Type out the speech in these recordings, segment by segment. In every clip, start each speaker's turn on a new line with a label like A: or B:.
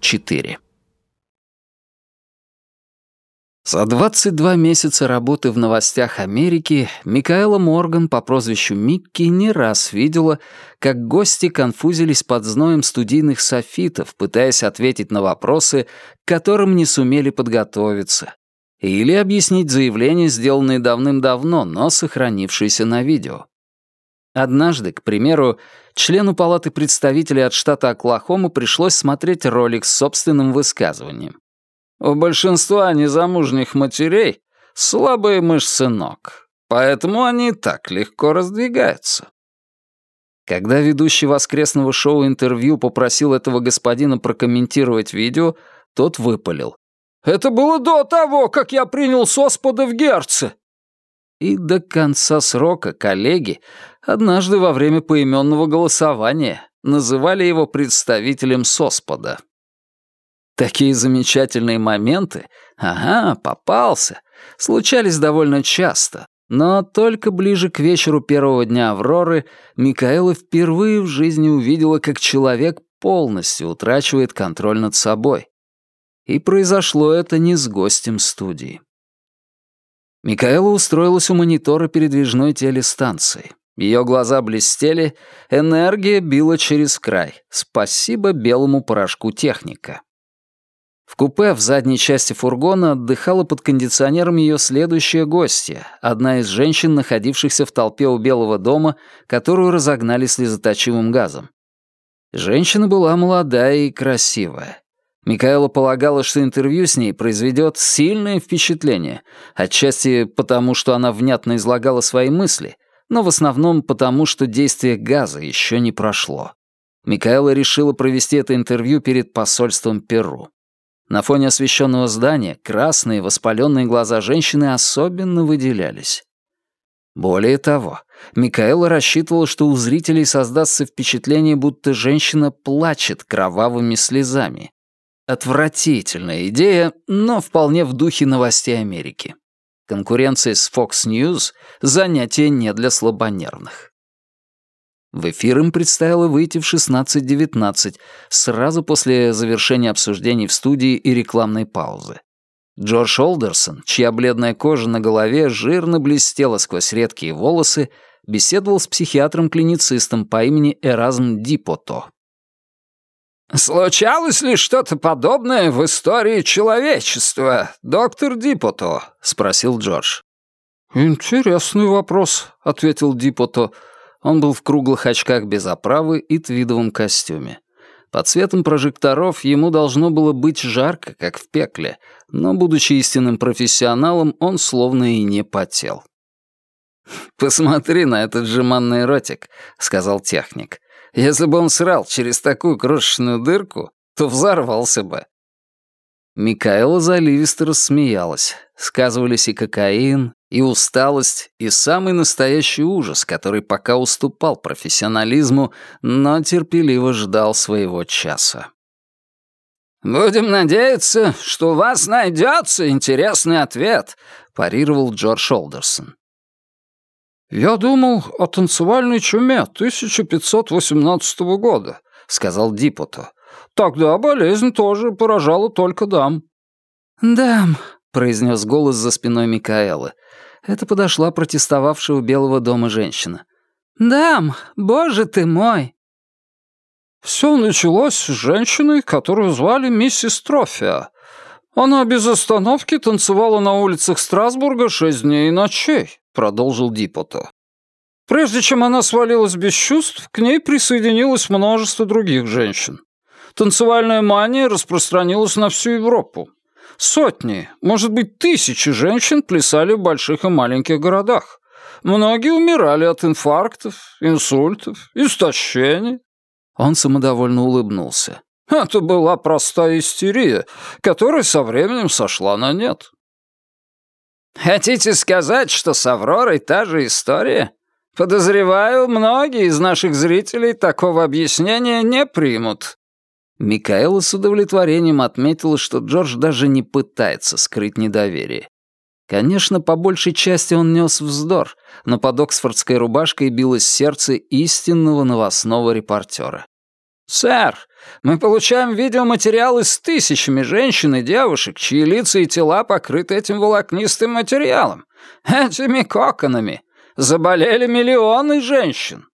A: Четыре. За 22 месяца работы в новостях Америки Микаэла Морган по прозвищу Микки не раз видела, как гости конфузились под зноем студийных софитов, пытаясь ответить на вопросы, к которым не сумели подготовиться, или объяснить заявления, сделанные давным-давно, но сохранившиеся на видео. Однажды, к примеру, члену Палаты представителей от штата Оклахома пришлось смотреть ролик с собственным высказыванием. У большинства незамужних матерей слабые мышцы ног, поэтому они так легко раздвигаются. Когда ведущий воскресного шоу интервью попросил этого господина прокомментировать видео, тот выпалил. «Это было до того, как я принял Соспода в Герце!» И до конца срока коллеги однажды во время поименного голосования называли его представителем Соспода. Такие замечательные моменты, ага, попался, случались довольно часто, но только ближе к вечеру первого дня Авроры Микаэла впервые в жизни увидела, как человек полностью утрачивает контроль над собой. И произошло это не с гостем студии. Микаэла устроилась у монитора передвижной телестанции. Ее глаза блестели, энергия била через край. Спасибо белому порошку техника. В купе в задней части фургона отдыхала под кондиционером ее следующая гостья, одна из женщин, находившихся в толпе у Белого дома, которую разогнали слезоточивым газом. Женщина была молодая и красивая. Микаэла полагала, что интервью с ней произведет сильное впечатление, отчасти потому, что она внятно излагала свои мысли, но в основном потому, что действие газа еще не прошло. Микаэла решила провести это интервью перед посольством Перу. На фоне освещенного здания красные воспаленные глаза женщины особенно выделялись. Более того, Микаэла рассчитывала, что у зрителей создастся впечатление, будто женщина плачет кровавыми слезами. Отвратительная идея, но вполне в духе новостей Америки. Конкуренция с Fox News — занятие не для слабонервных. В эфир им предстояло выйти в 16.19, сразу после завершения обсуждений в студии и рекламной паузы. Джордж Олдерсон, чья бледная кожа на голове жирно блестела сквозь редкие волосы, беседовал с психиатром-клиницистом по имени Эразм Дипото. «Случалось ли что-то подобное в истории человечества, доктор Дипото?» — спросил Джордж.
B: «Интересный вопрос», — ответил Дипото.
A: Он был в круглых очках без оправы и твидовом костюме. Под светом прожекторов ему должно было быть жарко, как в пекле, но, будучи истинным профессионалом, он словно и не потел. «Посмотри на этот жеманный ротик», — сказал техник. «Если бы он срал через такую крошечную дырку, то взорвался бы». Микаэла заливисто рассмеялась. Сказывались и кокаин, и усталость, и самый настоящий ужас, который пока уступал профессионализму, но терпеливо ждал своего часа. «Будем надеяться, что у вас найдется интересный ответ», — парировал Джордж Олдерсон.
B: «Я думал о танцевальной чуме 1518 года», — сказал Дипото. «Тогда болезнь тоже поражала только дам».
A: «Дам», — произнес голос за спиной Микаэлы. Это подошла протестовавшая у Белого дома женщина. «Дам, боже ты мой!»
B: Все началось с женщины, которую звали миссис Трофия. Она без остановки танцевала на улицах Страсбурга шесть дней и ночей, продолжил Дипото. Прежде чем она свалилась без чувств, к ней присоединилось множество других женщин. Танцевальная мания распространилась на всю Европу. Сотни, может быть, тысячи женщин плясали в больших и маленьких городах. Многие умирали от инфарктов, инсультов, истощений.
A: Он самодовольно улыбнулся.
B: Это была простая истерия, которая со временем сошла на нет.
C: Хотите сказать, что с Авророй та же история? Подозреваю, многие из наших зрителей такого объяснения не примут.
A: Микаэла с удовлетворением отметила, что Джордж даже не пытается скрыть недоверие. Конечно, по большей части он нес вздор, но под оксфордской рубашкой билось сердце истинного новостного репортера.
C: «Сэр, мы получаем видеоматериалы с тысячами женщин и девушек, чьи лица и тела покрыты этим волокнистым материалом, этими коконами. Заболели миллионы женщин».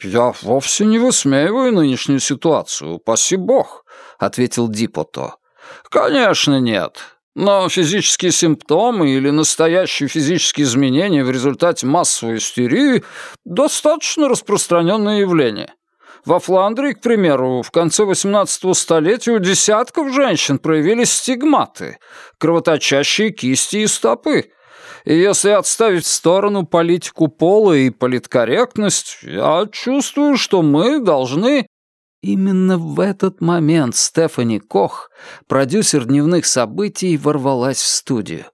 B: «Я вовсе не высмеиваю нынешнюю ситуацию, упаси бог», — ответил Дипото. «Конечно нет. Но физические симптомы или настоящие физические изменения в результате массовой истерии — достаточно распространенное явление. Во Фландрии, к примеру, в конце XVIII столетия у десятков женщин проявились стигматы, кровоточащие кисти и стопы. И если отставить в сторону политику пола и политкорректность, я чувствую, что мы должны
A: Именно в этот момент Стефани Кох, продюсер дневных событий, ворвалась в студию.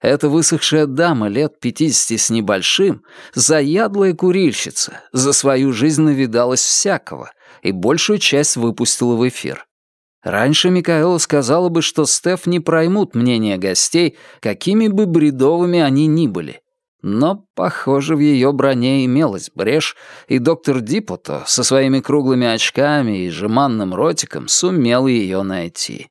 A: Эта высохшая дама лет пятидесяти с небольшим, заядлая курильщица, за свою жизнь навидалась всякого и большую часть выпустила в эфир. Раньше Микаэла сказала бы, что Стеф не проймут мнение гостей, какими бы бредовыми они ни были. Но, похоже, в ее броне имелась брешь, и доктор Дипото со своими круглыми очками и жеманным ротиком сумел ее найти.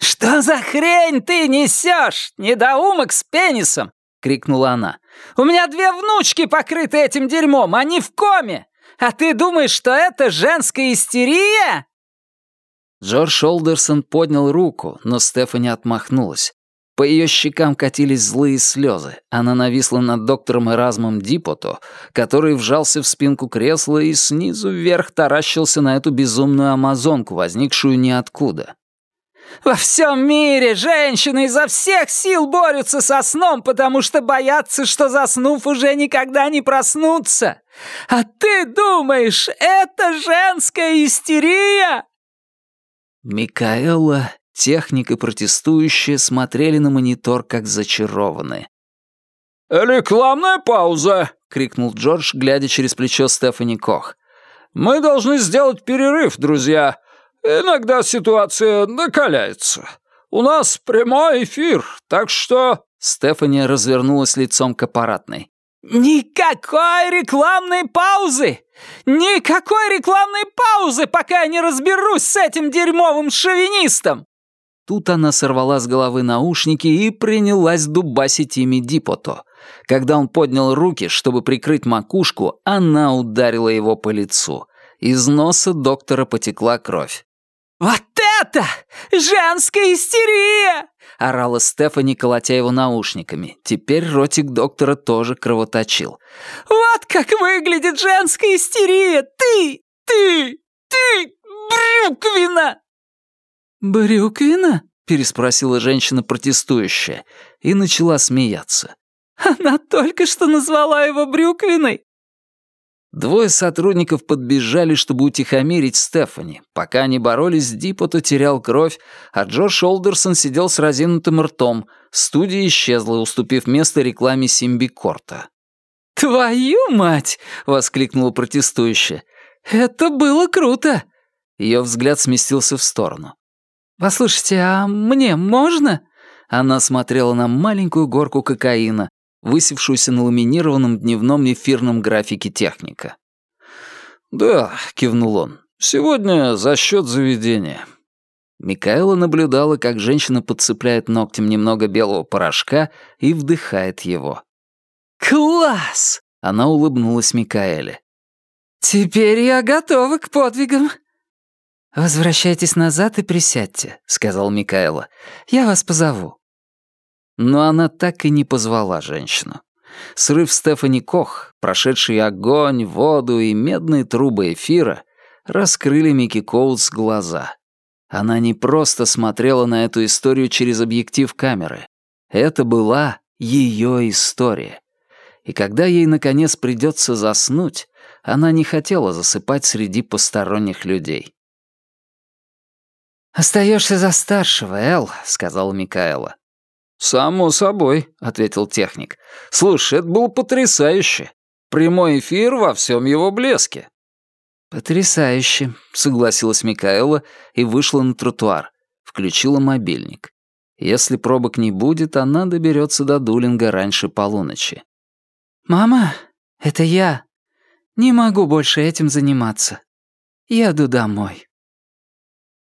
C: «Что за хрень ты несешь, недоумок с пенисом?» — крикнула она. «У меня две внучки покрыты этим дерьмом, они в коме! А ты думаешь, что это женская истерия?»
A: Джордж Олдерсон поднял руку, но Стефани отмахнулась. По ее щекам катились злые слезы. Она нависла над доктором Эразмом Дипото, который вжался в спинку кресла и снизу вверх таращился на эту безумную амазонку, возникшую ниоткуда.
C: «Во всем мире женщины изо всех сил борются со сном, потому что боятся, что заснув уже никогда не проснутся. А ты думаешь, это женская истерия?»
A: Микаэла Техник и протестующие смотрели на монитор, как зачарованные.
B: «Рекламная пауза!» — крикнул Джордж, глядя через плечо Стефани Кох. «Мы должны сделать перерыв, друзья. Иногда ситуация накаляется. У нас прямой эфир, так что...»
A: Стефани развернулась лицом к аппаратной.
C: «Никакой рекламной паузы! Никакой рекламной паузы, пока я не разберусь с этим дерьмовым шовинистом!»
A: Тут она сорвала с головы наушники и принялась дубасить ими Дипото. Когда он поднял руки, чтобы прикрыть макушку, она ударила его по лицу. Из носа доктора потекла кровь.
C: «Вот это женская истерия!» — орала Стефани, колотя его наушниками. Теперь ротик доктора тоже кровоточил. «Вот как выглядит женская истерия! Ты! Ты! Ты! Брюквина!»
A: «Брюквина?» — переспросила женщина протестующая и начала смеяться.
C: «Она только что назвала его Брюквиной!»
A: Двое сотрудников подбежали, чтобы утихомирить Стефани. Пока они боролись, Дипото терял кровь, а Джордж Олдерсон сидел с разинутым ртом. Студия исчезла, уступив место рекламе Симбикорта.
C: «Твою мать!» — воскликнула протестующая. «Это было круто!»
A: Ее взгляд сместился в сторону.
C: «Послушайте, а мне можно?»
A: Она смотрела на маленькую горку кокаина, высевшуюся на ламинированном дневном эфирном графике техника.
B: «Да», — кивнул он, — «сегодня за счет заведения».
A: Микаэла наблюдала, как женщина подцепляет ногтем немного белого порошка и вдыхает его.
C: «Класс!»
A: — она улыбнулась Микаэле.
C: «Теперь я готова к подвигам».
A: «Возвращайтесь назад и присядьте», — сказал Микаэла. «Я вас позову». Но она так и не позвала женщину. Срыв Стефани Кох, прошедший огонь, воду и медные трубы эфира, раскрыли Микки Коутс глаза. Она не просто смотрела на эту историю через объектив камеры. Это была ее история. И когда ей, наконец, придется заснуть, она не хотела засыпать среди посторонних людей. «Остаешься за старшего, Эл», — сказала Микаэла.
B: «Само собой», — ответил техник. «Слушай, это было потрясающе. Прямой эфир во всем его блеске».
A: «Потрясающе», — согласилась Микаэла и вышла на тротуар. Включила мобильник. Если пробок не будет, она доберется до Дулинга раньше полуночи.
C: «Мама, это я. Не могу больше этим заниматься. Еду домой».